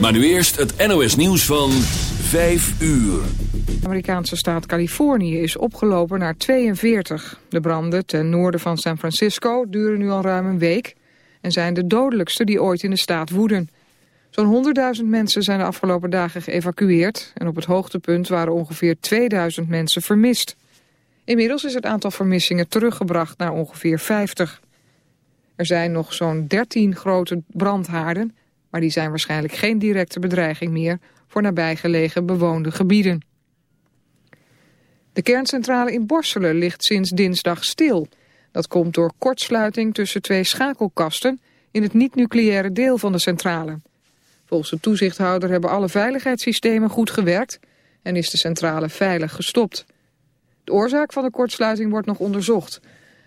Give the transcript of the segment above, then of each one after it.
Maar nu eerst het NOS nieuws van 5 uur. De Amerikaanse staat Californië is opgelopen naar 42. De branden ten noorden van San Francisco duren nu al ruim een week... en zijn de dodelijkste die ooit in de staat woeden. Zo'n 100.000 mensen zijn de afgelopen dagen geëvacueerd... en op het hoogtepunt waren ongeveer 2000 mensen vermist. Inmiddels is het aantal vermissingen teruggebracht naar ongeveer 50. Er zijn nog zo'n 13 grote brandhaarden... maar die zijn waarschijnlijk geen directe bedreiging meer... voor nabijgelegen bewoonde gebieden. De kerncentrale in Borselen ligt sinds dinsdag stil. Dat komt door kortsluiting tussen twee schakelkasten... in het niet-nucleaire deel van de centrale... Volgens de toezichthouder hebben alle veiligheidssystemen goed gewerkt en is de centrale veilig gestopt. De oorzaak van de kortsluiting wordt nog onderzocht.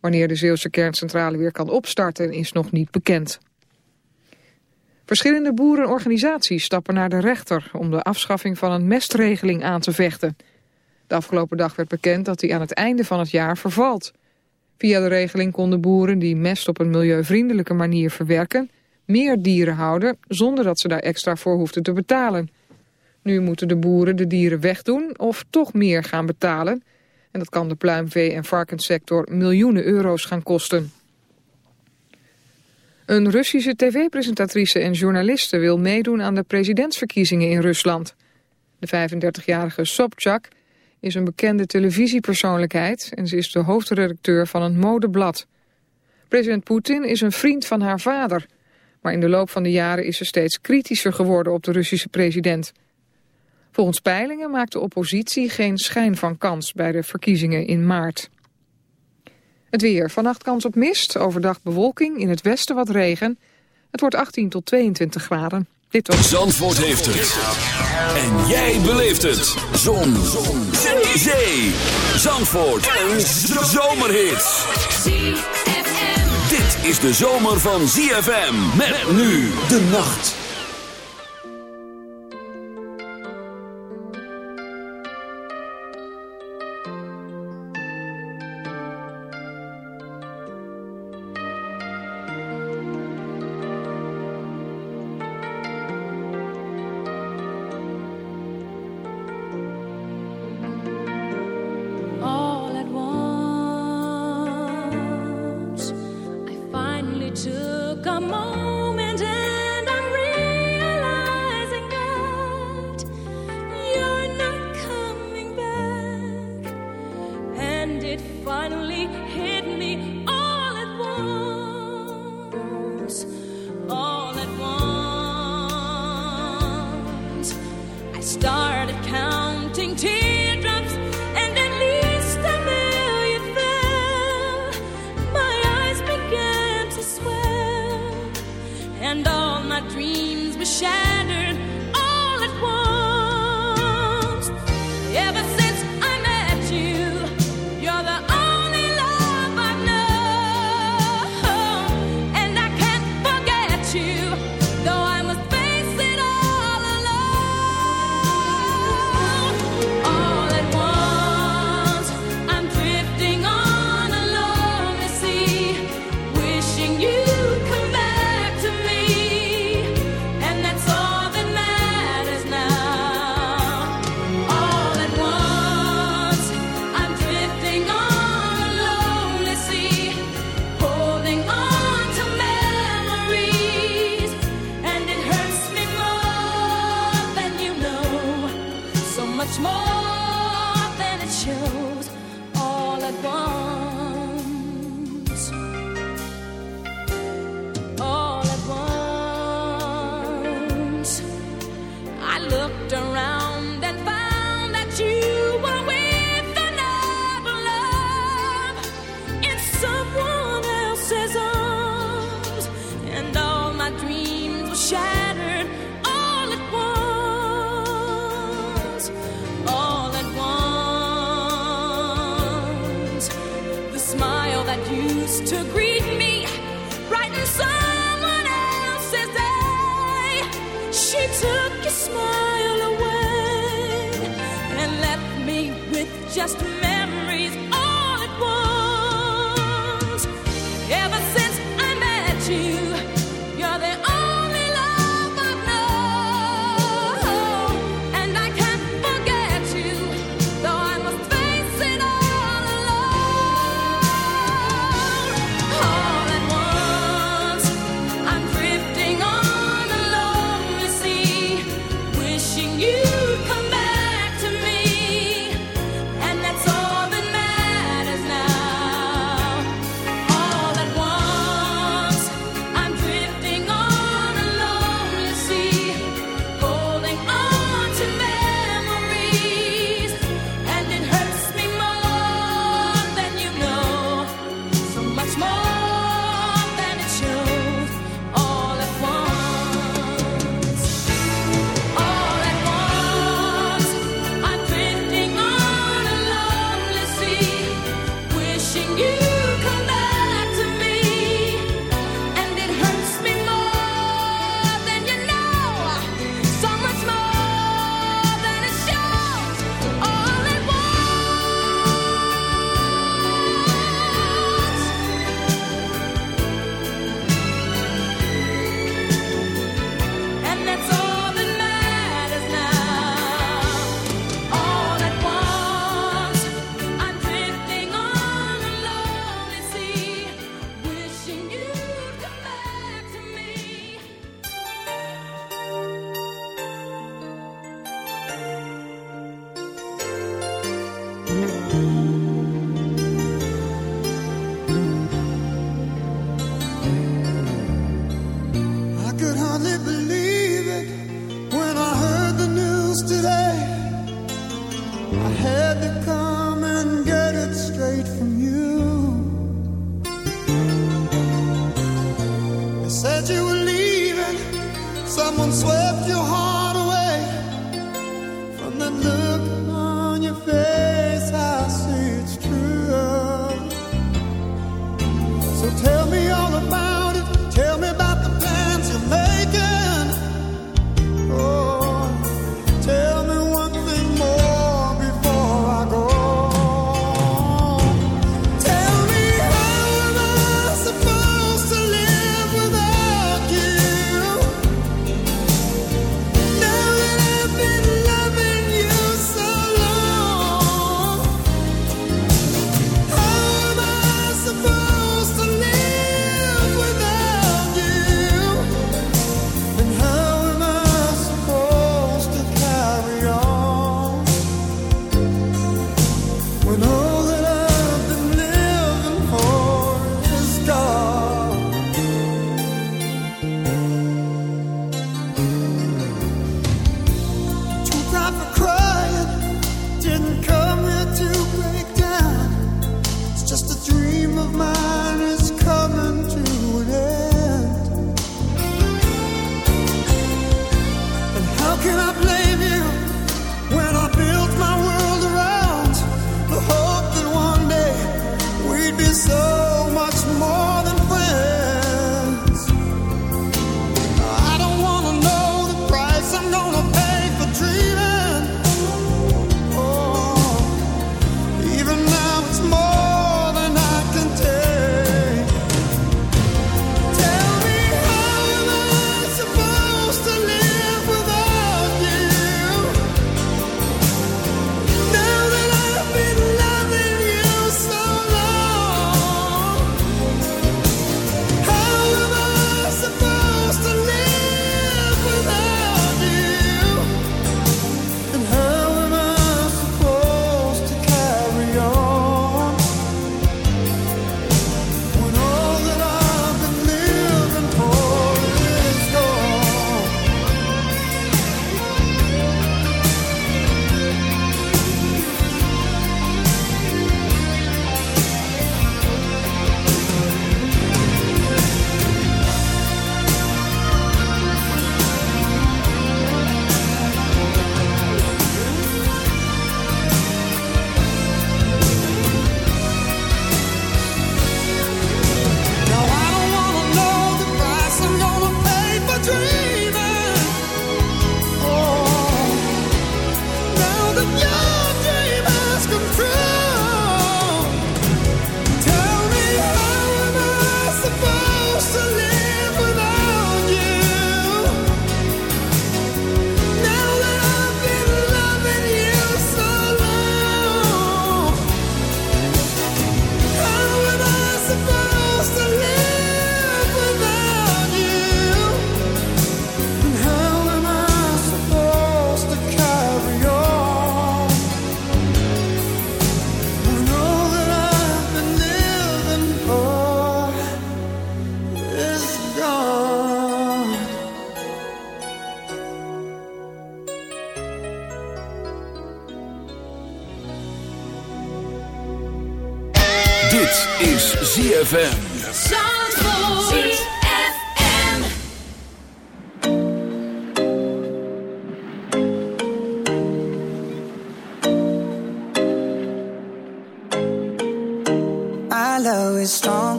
Wanneer de Zeeuwse kerncentrale weer kan opstarten is nog niet bekend. Verschillende boerenorganisaties stappen naar de rechter om de afschaffing van een mestregeling aan te vechten. De afgelopen dag werd bekend dat die aan het einde van het jaar vervalt. Via de regeling konden boeren die mest op een milieuvriendelijke manier verwerken meer dieren houden zonder dat ze daar extra voor hoefden te betalen. Nu moeten de boeren de dieren wegdoen of toch meer gaan betalen. En dat kan de pluimvee- en varkenssector miljoenen euro's gaan kosten. Een Russische tv-presentatrice en journaliste wil meedoen aan de presidentsverkiezingen in Rusland. De 35-jarige Sobchak is een bekende televisiepersoonlijkheid en ze is de hoofdredacteur van een modeblad. President Poetin is een vriend van haar vader... Maar in de loop van de jaren is ze steeds kritischer geworden op de Russische president. Volgens peilingen maakt de oppositie geen schijn van kans bij de verkiezingen in maart. Het weer. Vannacht kans op mist, overdag bewolking, in het westen wat regen. Het wordt 18 tot 22 graden. Dit was... Zandvoort heeft het. En jij beleeft het. Zon. Zon. Zee. Zandvoort. Een zomerhit is de zomer van ZFM. Met nu de nacht.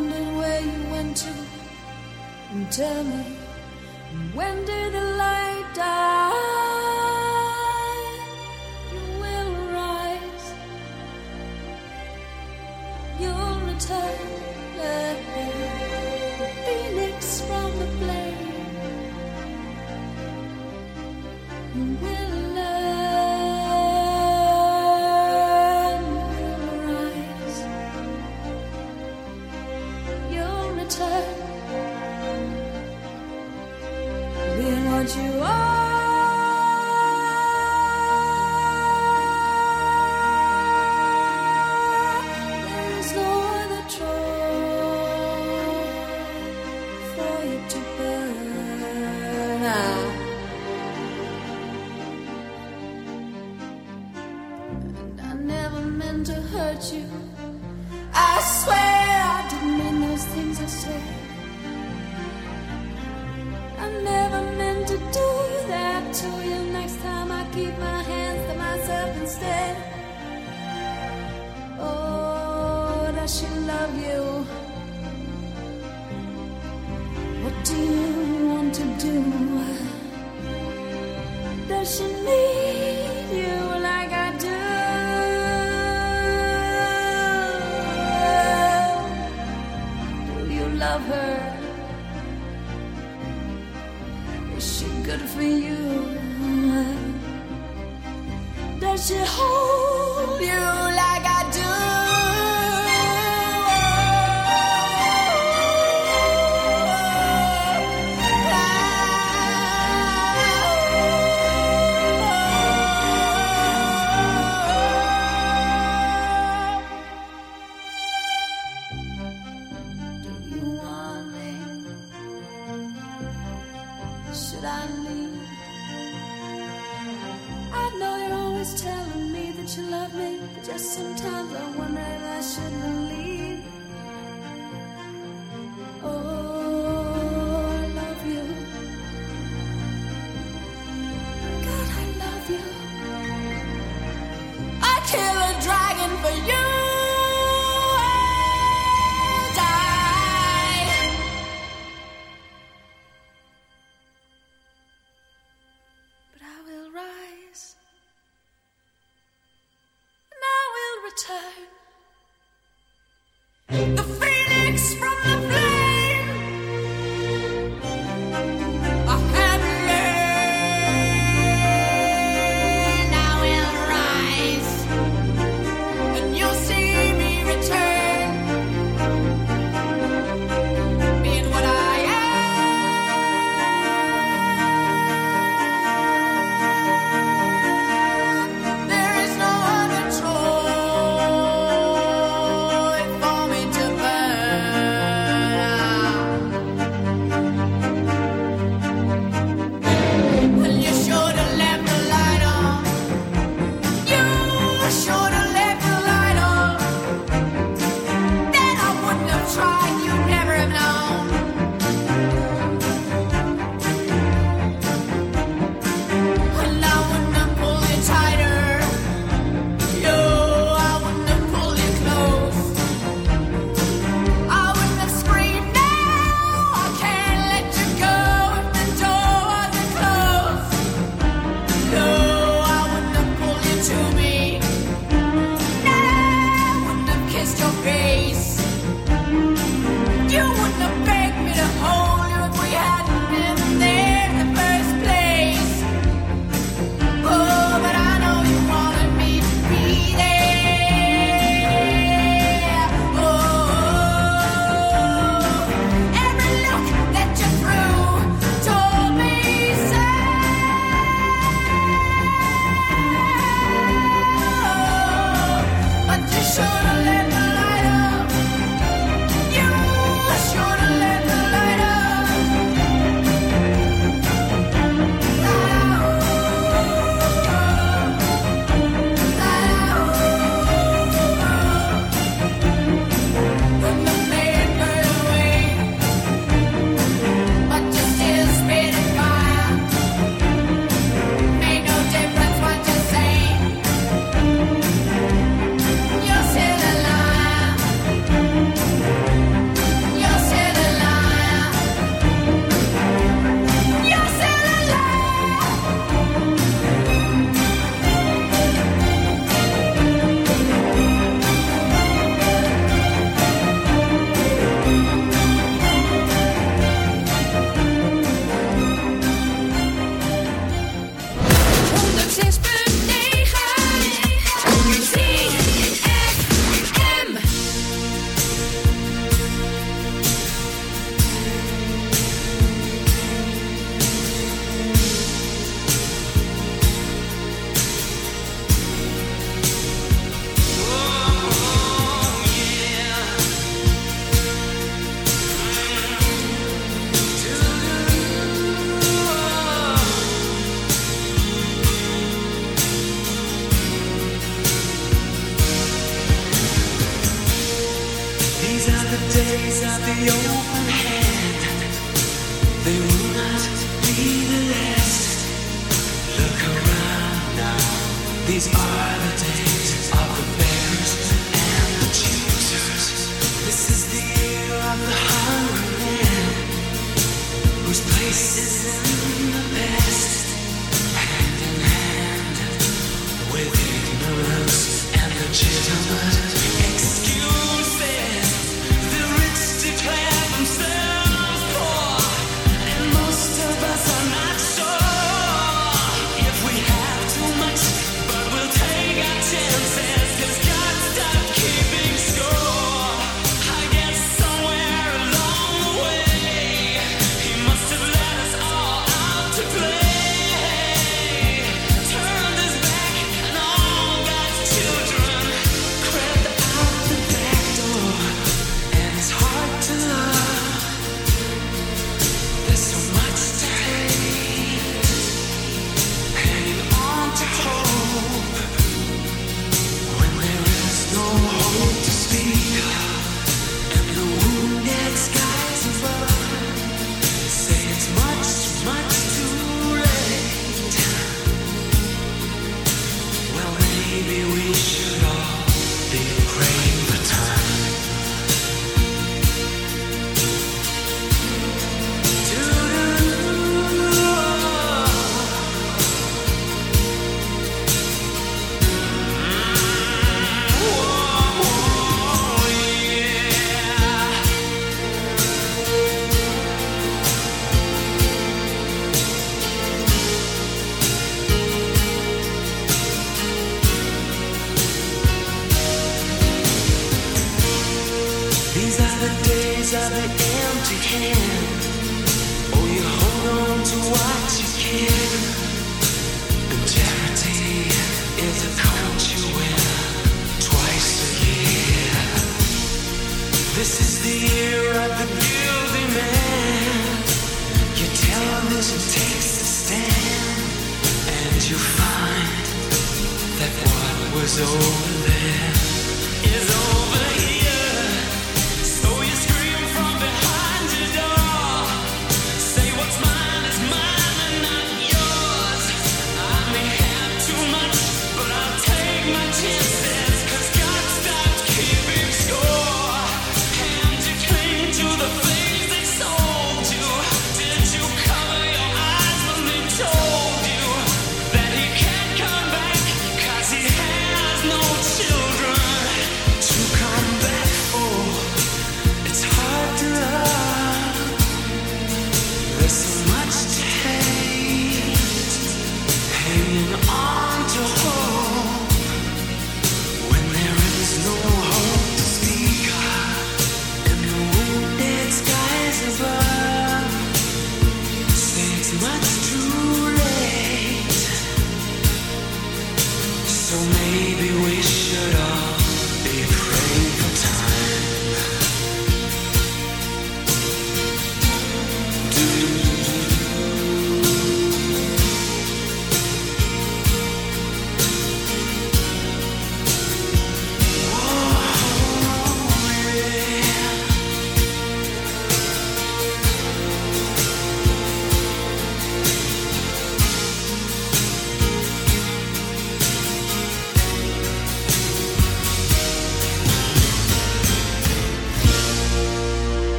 wondered where you went to. And tell me, when did the light die?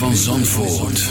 van Zandvoort.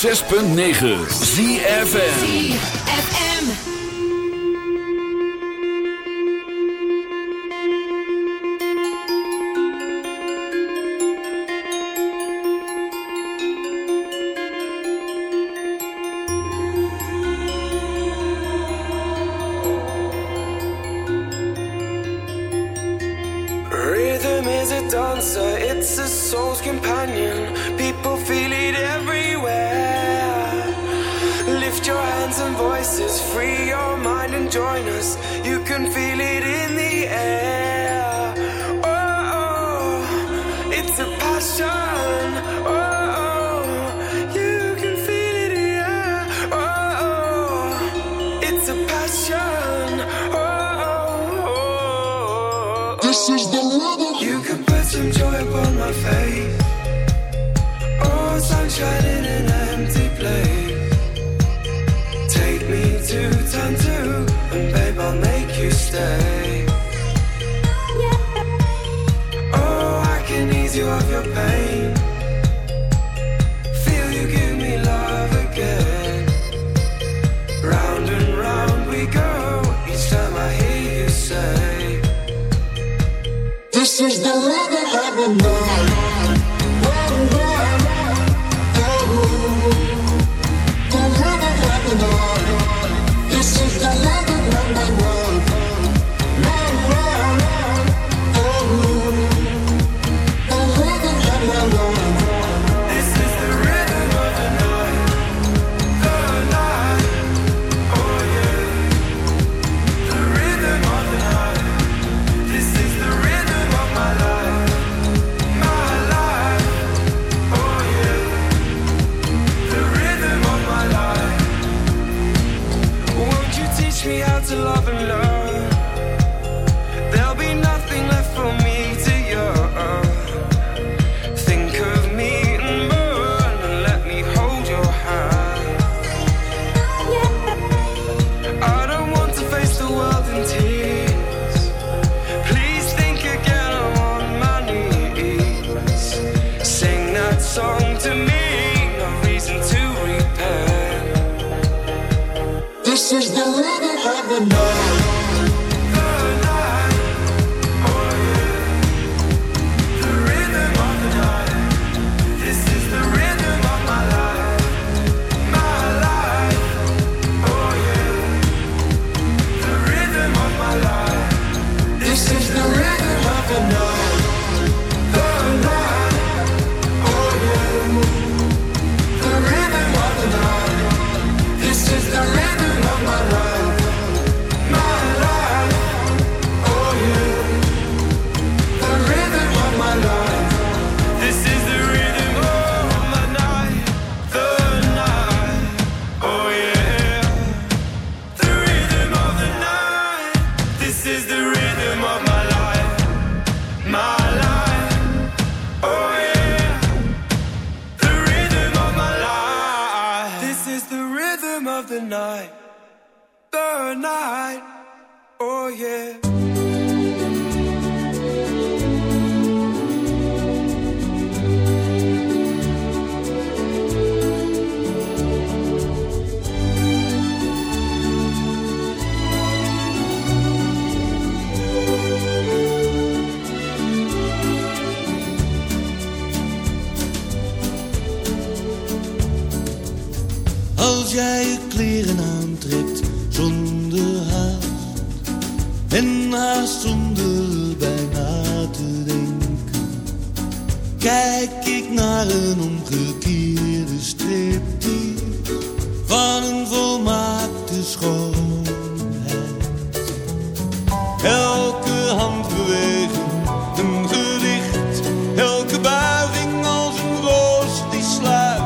106.9 ZFM. the night, the night, oh yeah. jij kijk ik naar een omgekeerde strip van een volmaakte schoonheid. Elke handbeweging een gedicht, elke buiging als een roos die sluit.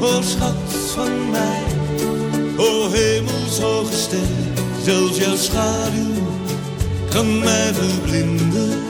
O schat van mij, o hemelshoge ster, zelfs jouw schaduw kan mij verblinden.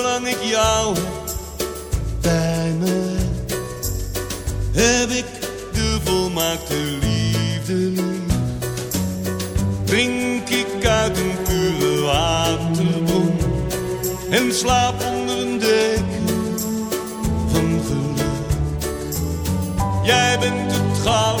de liefde. Drink ik uit een pure waterbron en slaap onder een deken van geluk. Jij bent het goud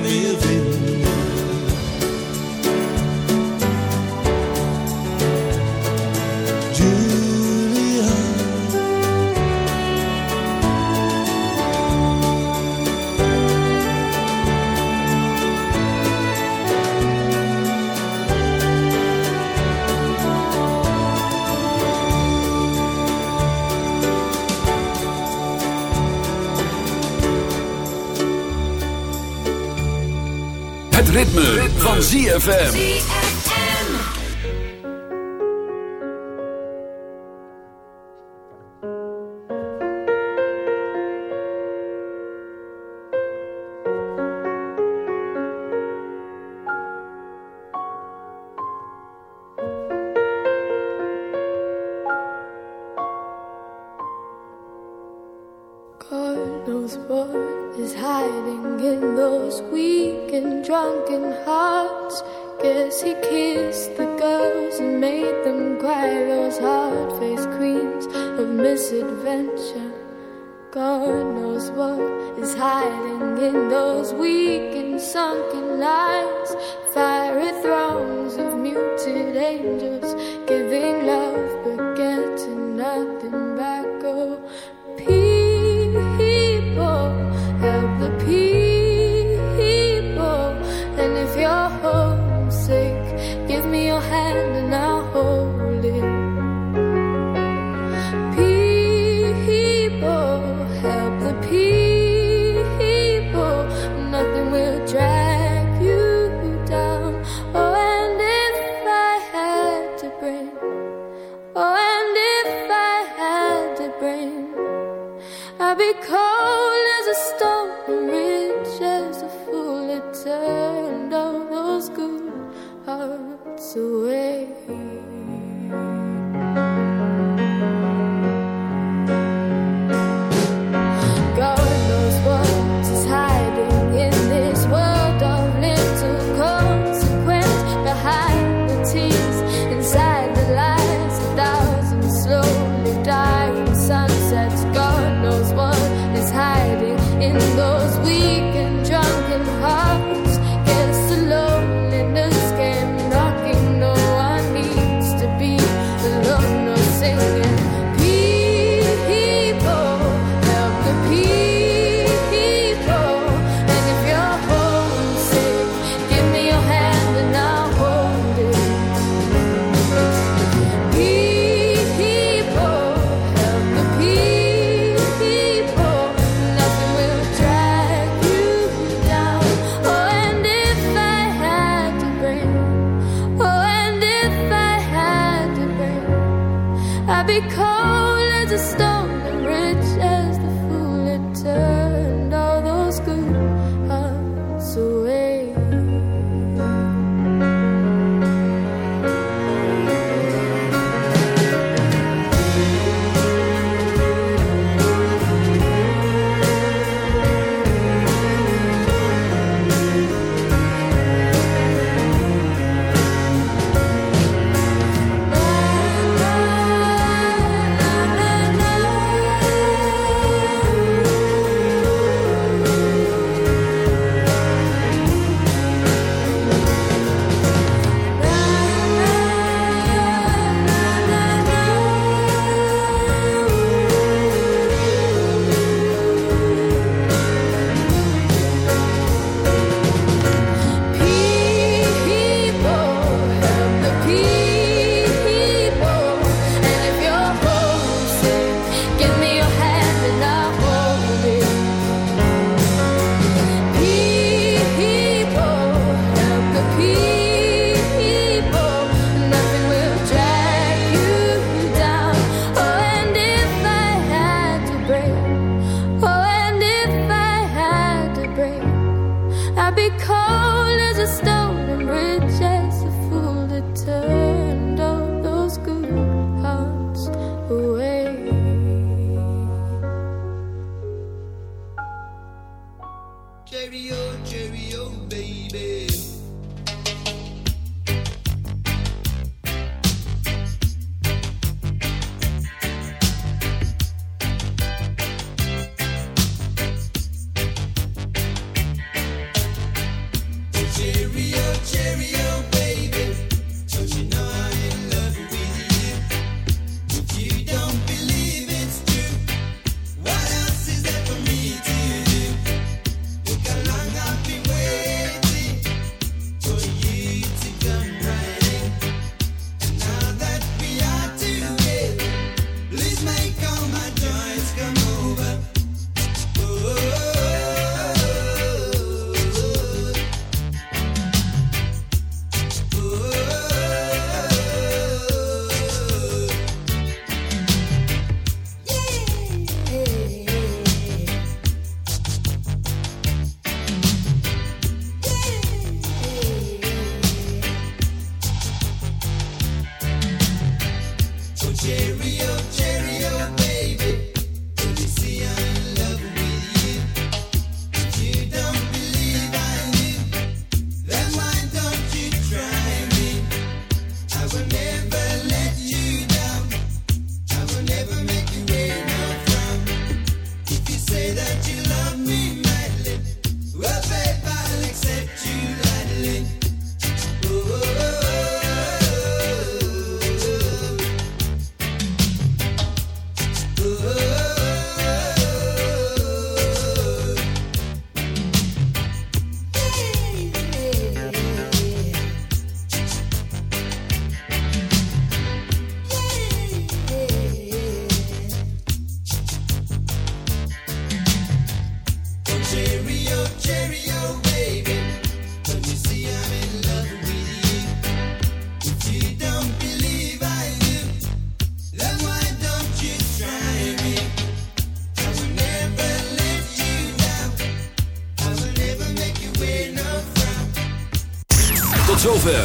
ritme, van ZFM.